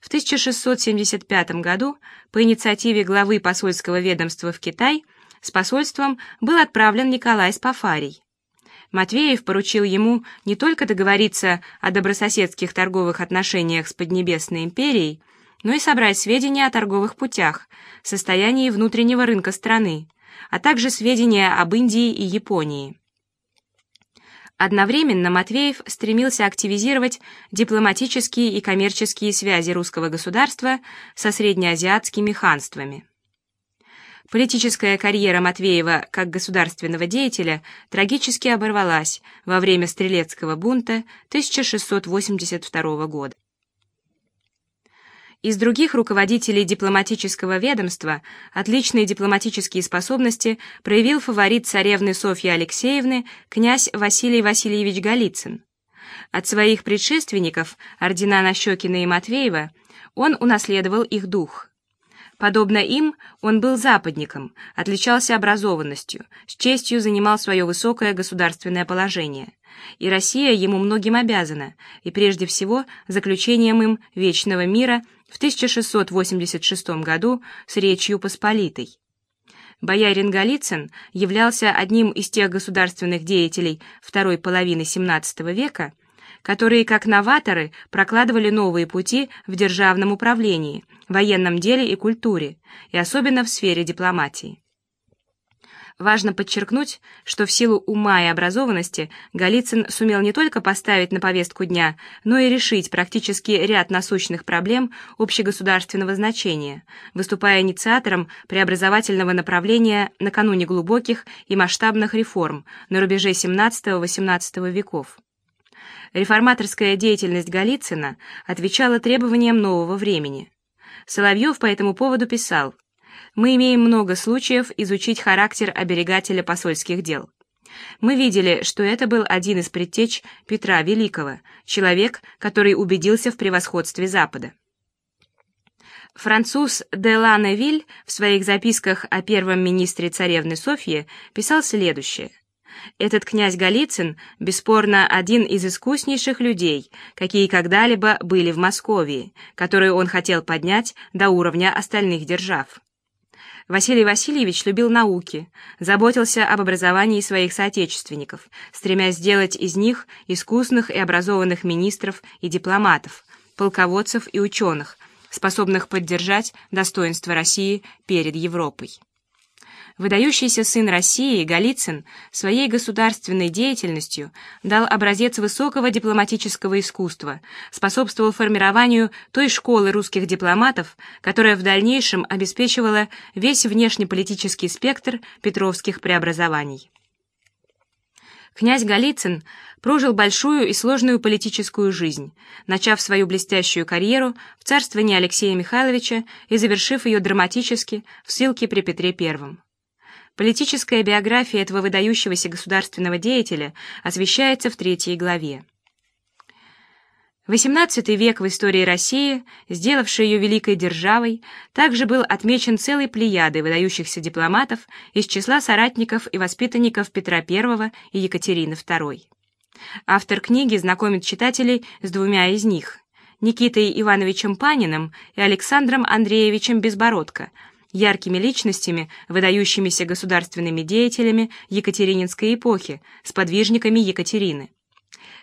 В 1675 году по инициативе главы посольского ведомства в Китай с посольством был отправлен Николай Спафарий. Матвеев поручил ему не только договориться о добрососедских торговых отношениях с Поднебесной империей, но и собрать сведения о торговых путях, состоянии внутреннего рынка страны, а также сведения об Индии и Японии. Одновременно Матвеев стремился активизировать дипломатические и коммерческие связи русского государства со среднеазиатскими ханствами. Политическая карьера Матвеева как государственного деятеля трагически оборвалась во время Стрелецкого бунта 1682 года. Из других руководителей дипломатического ведомства отличные дипломатические способности проявил фаворит царевны Софьи Алексеевны князь Василий Васильевич Голицын. От своих предшественников, ордена Нащекина и Матвеева, он унаследовал их дух – Подобно им, он был западником, отличался образованностью, с честью занимал свое высокое государственное положение. И Россия ему многим обязана, и прежде всего заключением им Вечного мира в 1686 году с Речью Посполитой. Боярин Голицын являлся одним из тех государственных деятелей второй половины XVII века, которые, как новаторы, прокладывали новые пути в державном управлении – военном деле и культуре, и особенно в сфере дипломатии. Важно подчеркнуть, что в силу ума и образованности Голицын сумел не только поставить на повестку дня, но и решить практически ряд насущных проблем общегосударственного значения, выступая инициатором преобразовательного направления накануне глубоких и масштабных реформ на рубеже XVII-XVIII веков. Реформаторская деятельность Голицына отвечала требованиям нового времени. Соловьев по этому поводу писал, «Мы имеем много случаев изучить характер оберегателя посольских дел. Мы видели, что это был один из предтеч Петра Великого, человек, который убедился в превосходстве Запада. Француз де Ланевиль в своих записках о первом министре царевны Софьи писал следующее. Этот князь Голицын, бесспорно, один из искуснейших людей, какие когда-либо были в Москве, которую он хотел поднять до уровня остальных держав. Василий Васильевич любил науки, заботился об образовании своих соотечественников, стремясь сделать из них искусных и образованных министров и дипломатов, полководцев и ученых, способных поддержать достоинство России перед Европой. Выдающийся сын России Голицын своей государственной деятельностью дал образец высокого дипломатического искусства, способствовал формированию той школы русских дипломатов, которая в дальнейшем обеспечивала весь внешнеполитический спектр петровских преобразований. Князь Голицын прожил большую и сложную политическую жизнь, начав свою блестящую карьеру в царствовании Алексея Михайловича и завершив ее драматически в ссылке при Петре I. Политическая биография этого выдающегося государственного деятеля освещается в третьей главе. XVIII век в истории России, сделавший ее великой державой, также был отмечен целой плеядой выдающихся дипломатов из числа соратников и воспитанников Петра I и Екатерины II. Автор книги знакомит читателей с двумя из них – Никитой Ивановичем Паниным и Александром Андреевичем Безбородко – яркими личностями, выдающимися государственными деятелями Екатерининской эпохи, сподвижниками Екатерины.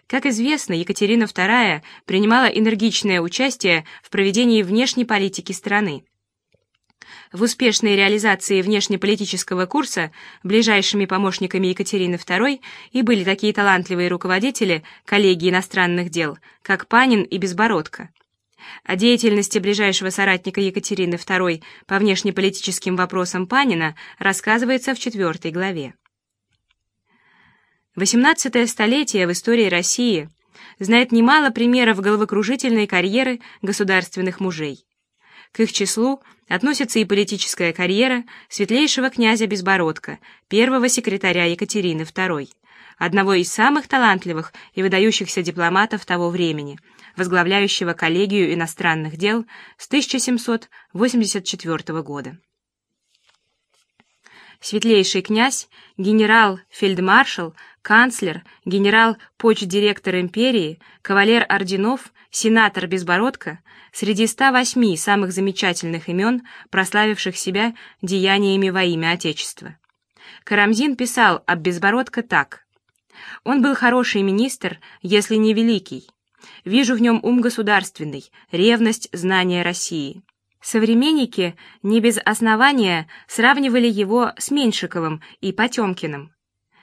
Как известно, Екатерина II принимала энергичное участие в проведении внешней политики страны. В успешной реализации внешнеполитического курса ближайшими помощниками Екатерины II и были такие талантливые руководители коллегии иностранных дел, как Панин и Безбородко. О деятельности ближайшего соратника Екатерины II по внешнеполитическим вопросам Панина рассказывается в четвертой главе. XVIII столетие в истории России знает немало примеров головокружительной карьеры государственных мужей. К их числу относится и политическая карьера светлейшего князя Безбородка, первого секретаря Екатерины II, одного из самых талантливых и выдающихся дипломатов того времени – возглавляющего коллегию иностранных дел с 1784 года. светлейший князь, генерал-фельдмаршал, канцлер, генерал-почдиректор империи, кавалер орденов, сенатор Безбородко среди 108 самых замечательных имен, прославивших себя деяниями во имя Отечества. Карамзин писал об Безбородко так. «Он был хороший министр, если не великий. Вижу в нем ум государственный, ревность знания России». Современники не без основания сравнивали его с Меньшиковым и Потемкиным.